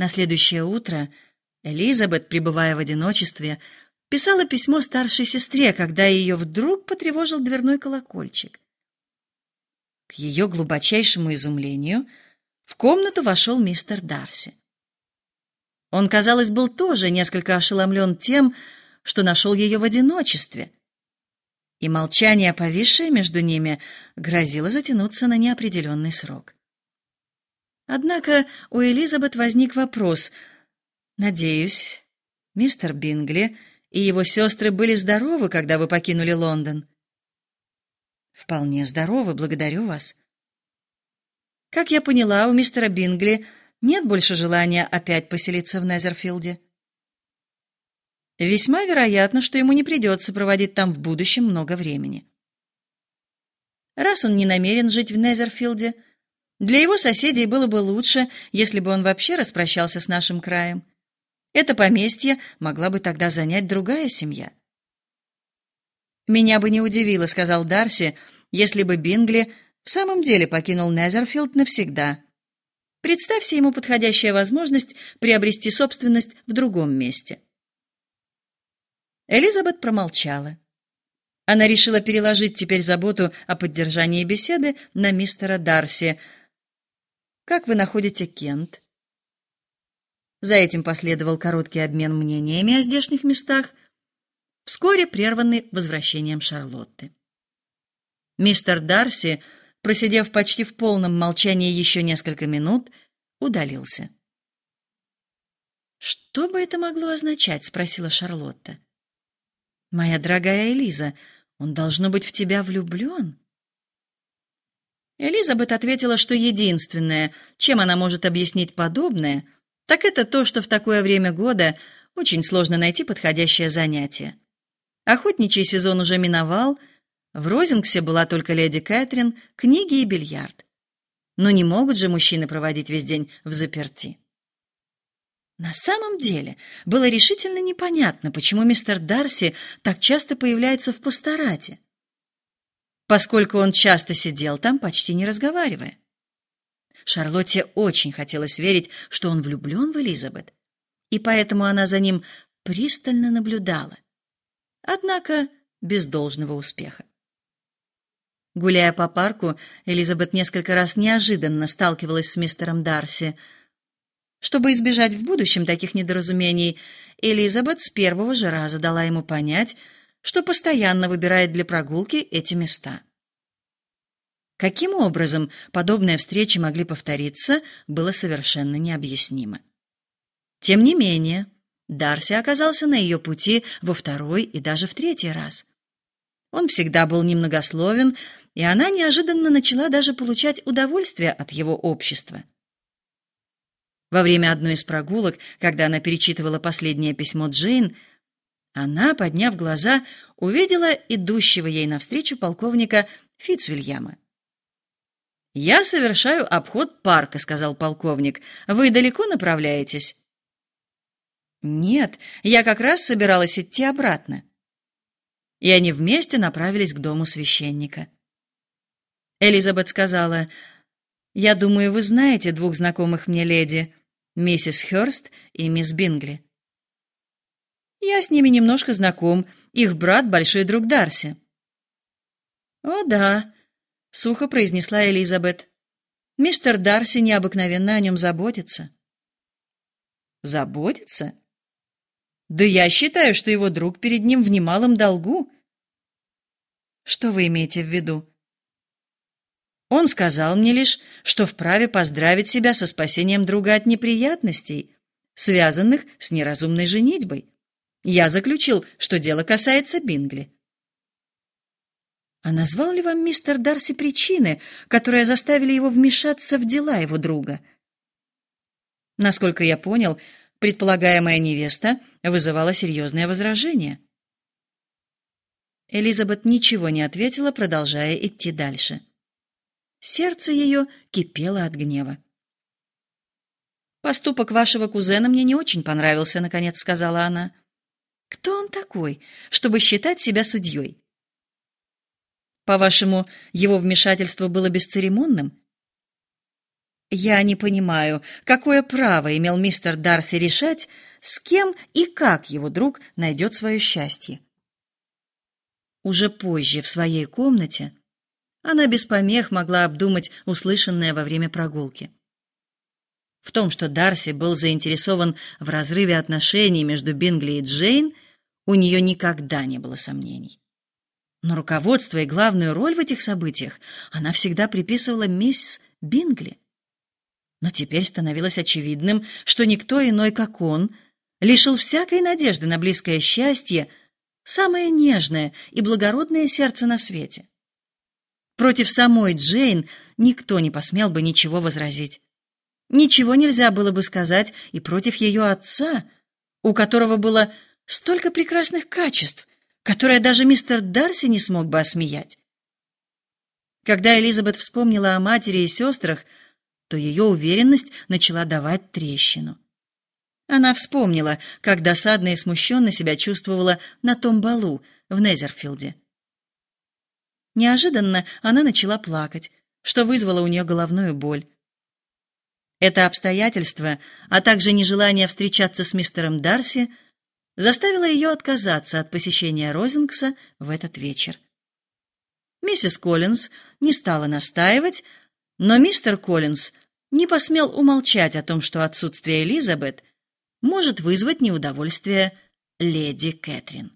На следующее утро Элизабет, пребывая в одиночестве, писала письмо старшей сестре, когда ее вдруг потревожил дверной колокольчик. К ее глубочайшему изумлению в комнату вошел мистер Дарси. Он, казалось, был тоже несколько ошеломлен тем, что нашел ее в одиночестве, и молчание, повисшее между ними, грозило затянуться на неопределенный срок. Однако у Элизабет возник вопрос. «Надеюсь, мистер Бингли и его сестры были здоровы, когда вы покинули Лондон?» «Вполне здоровы, благодарю вас». «Как я поняла, у мистера Бингли нет больше желания опять поселиться в Незерфилде?» Весьма вероятно, что ему не придется проводить там в будущем много времени. Раз он не намерен жить в Незерфилде, для его соседей было бы лучше, если бы он вообще распрощался с нашим краем. Это поместье могла бы тогда занять другая семья. «Меня бы не удивило», — сказал Дарси, «если бы Бингли в самом деле покинул Незерфилд навсегда. Представься ему подходящая возможность приобрести собственность в другом месте». Элизабет промолчала. Она решила переложить теперь заботу о поддержании беседы на мистера Дарси. «Как вы находите Кент?» За этим последовал короткий обмен мнениями о здешних местах, вскоре прерванный возвращением Шарлотты. Мистер Дарси, просидев почти в полном молчании еще несколько минут, удалился. «Что бы это могло означать?» — спросила Шарлотта. Моя дорогая Элиза, он должно быть в тебя влюблен. Элизабет ответила, что единственное, чем она может объяснить подобное, так это то, что в такое время года очень сложно найти подходящее занятие. Охотничий сезон уже миновал, в Розингсе была только леди Кэтрин, книги и бильярд. Но не могут же мужчины проводить весь день в заперти. На самом деле было решительно непонятно, почему мистер Дарси так часто появляется в пасторате, поскольку он часто сидел там, почти не разговаривая. Шарлотте очень хотелось верить, что он влюблен в Элизабет, и поэтому она за ним пристально наблюдала. Однако без должного успеха. Гуляя по парку, Элизабет несколько раз неожиданно сталкивалась с мистером Дарси — чтобы избежать в будущем таких недоразумений, Элизабет с первого же раза дала ему понять, что постоянно выбирает для прогулки эти места. Каким образом подобные встречи могли повториться, было совершенно необъяснимо. Тем не менее, Дарси оказался на ее пути во второй и даже в третий раз. Он всегда был немногословен, и она неожиданно начала даже получать удовольствие от его общества. Во время одной из прогулок, когда она перечитывала последнее письмо Джейн, она, подняв глаза, увидела идущего ей навстречу полковника Фицвильяма. «Я совершаю обход парка», — сказал полковник. «Вы далеко направляетесь?» «Нет, я как раз собиралась идти обратно». И они вместе направились к дому священника. Элизабет сказала, «Я думаю, вы знаете двух знакомых мне леди миссис Хёрст и мисс Бингли. Я с ними немножко знаком, их брат — большой друг Дарси. «О, да», — сухо произнесла Элизабет. «Мистер Дарси необыкновенно о нем заботится». «Заботится?» «Да я считаю, что его друг перед ним в немалом долгу». «Что вы имеете в виду?» Он сказал мне лишь, что вправе поздравить себя со спасением друга от неприятностей, связанных с неразумной женитьбой. Я заключил, что дело касается Бингли. А назвал ли вам мистер Дарси причины, которые заставили его вмешаться в дела его друга? Насколько я понял, предполагаемая невеста вызывала серьезное возражение. Элизабет ничего не ответила, продолжая идти дальше. Сердце ее кипело от гнева. «Поступок вашего кузена мне не очень понравился», — наконец сказала она. «Кто он такой, чтобы считать себя судьей?» «По-вашему, его вмешательство было бесцеремонным?» Я не понимаю, какое право имел мистер Дарси решать, с кем и как его друг найдет свое счастье. Уже позже в своей комнате она без помех могла обдумать услышанное во время прогулки. В том, что Дарси был заинтересован в разрыве отношений между Бингли и Джейн, у нее никогда не было сомнений. Но руководство и главную роль в этих событиях она всегда приписывала мисс Бингли. Но теперь становилось очевидным, что никто иной, как он, лишил всякой надежды на близкое счастье самое нежное и благородное сердце на свете. Против самой Джейн никто не посмел бы ничего возразить. Ничего нельзя было бы сказать и против ее отца, у которого было столько прекрасных качеств, которые даже мистер Дарси не смог бы осмеять. Когда Элизабет вспомнила о матери и сестрах, то ее уверенность начала давать трещину. Она вспомнила, как досадно и смущенно себя чувствовала на том балу в Незерфилде. Неожиданно она начала плакать, что вызвало у нее головную боль. Это обстоятельство, а также нежелание встречаться с мистером Дарси, заставило ее отказаться от посещения Розингса в этот вечер. Миссис Коллинз не стала настаивать, но мистер Коллинз не посмел умолчать о том, что отсутствие Элизабет может вызвать неудовольствие леди Кэтрин.